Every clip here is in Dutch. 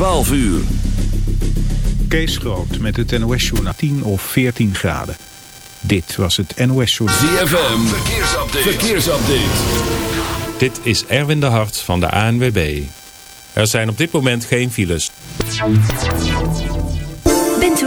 12 uur. Kees Groot met het NOS-journaal 10 of 14 graden. Dit was het NOS-journaal. ZFM, verkeersupdate. verkeersupdate. Dit is Erwin de Hart van de ANWB. Er zijn op dit moment geen files.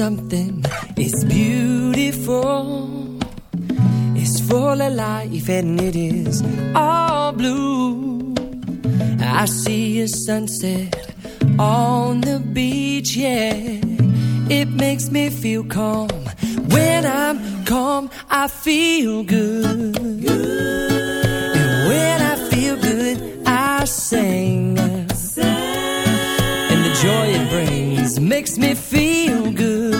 something is beautiful. It's full of life and it is all blue. I see a sunset makes me feel good.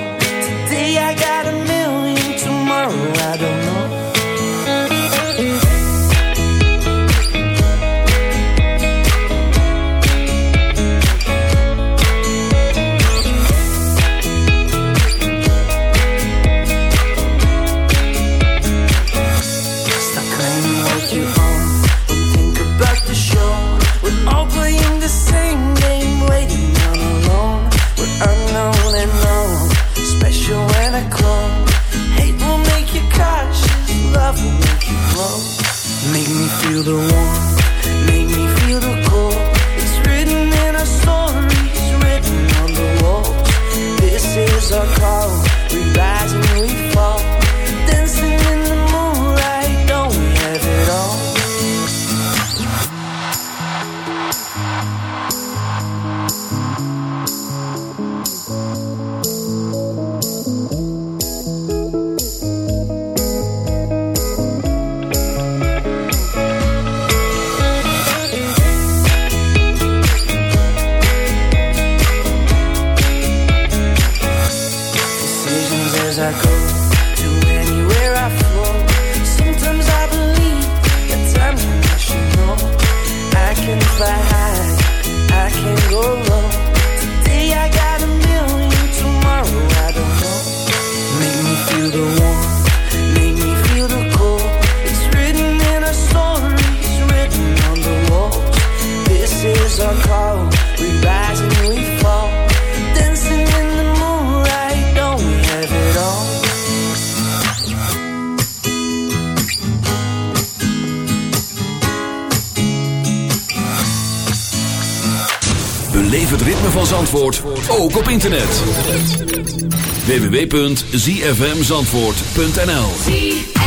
www.zfmzandvoort.nl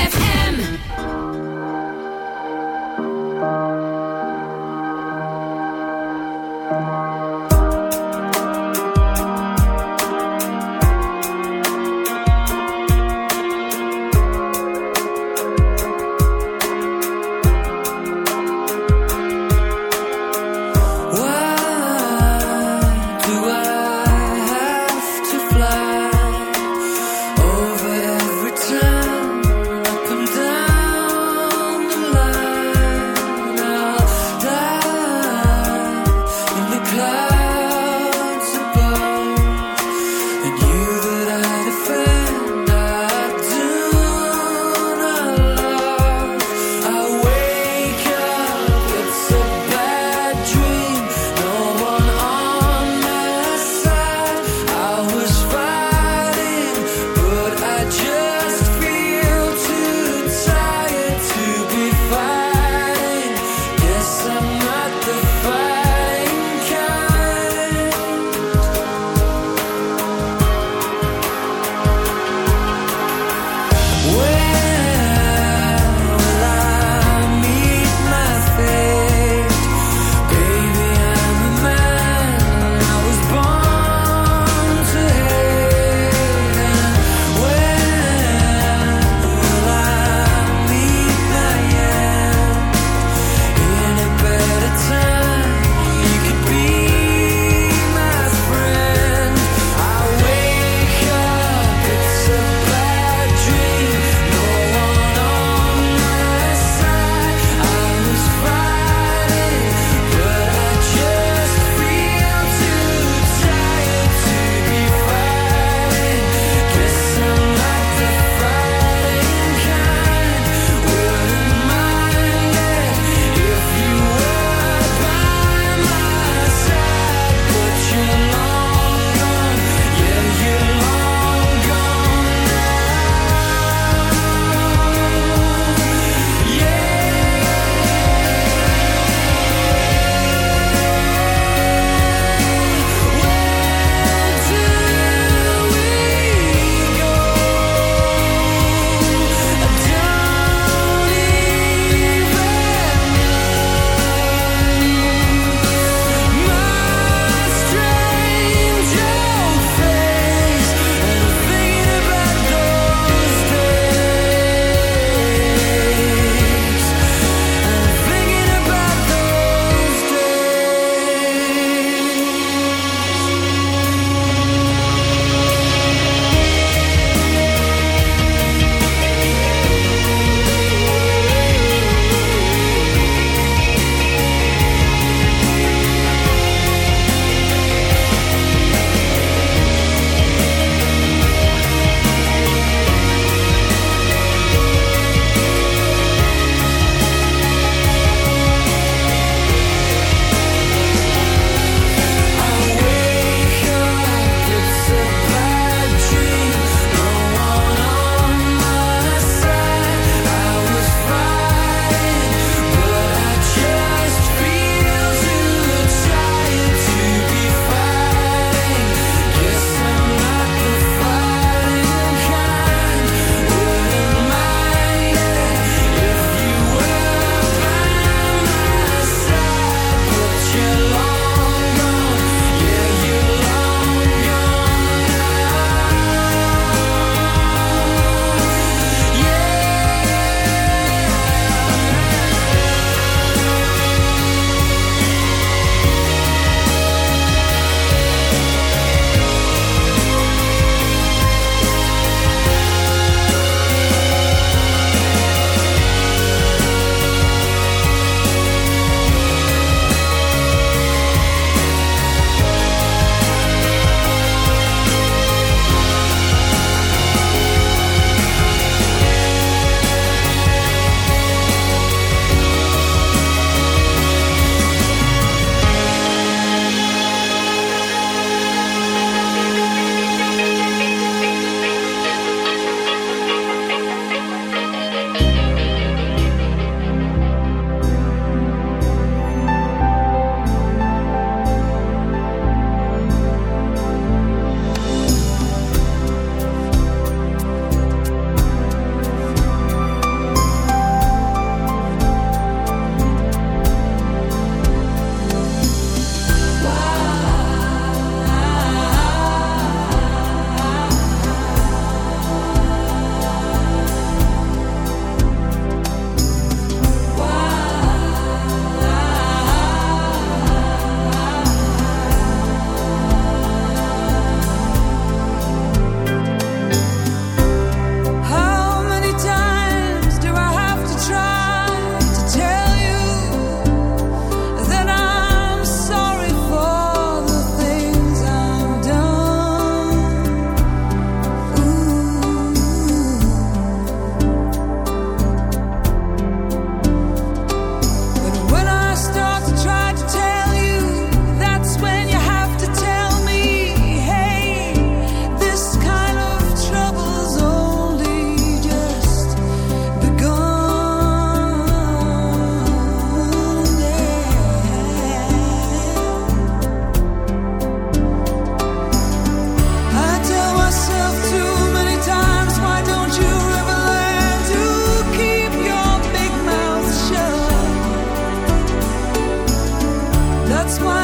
that's why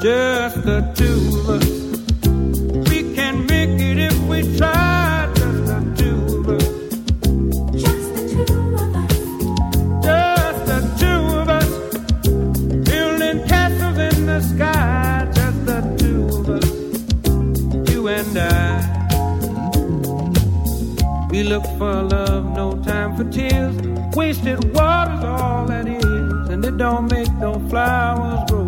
just the two of us. We can make it if we try, just the two of us. Just the two of us. Just the two of us. Building castles in the sky, just the two of us. You and I. We look for love, no time for tears. Wasted water's all that is, and it don't make no flowers grow.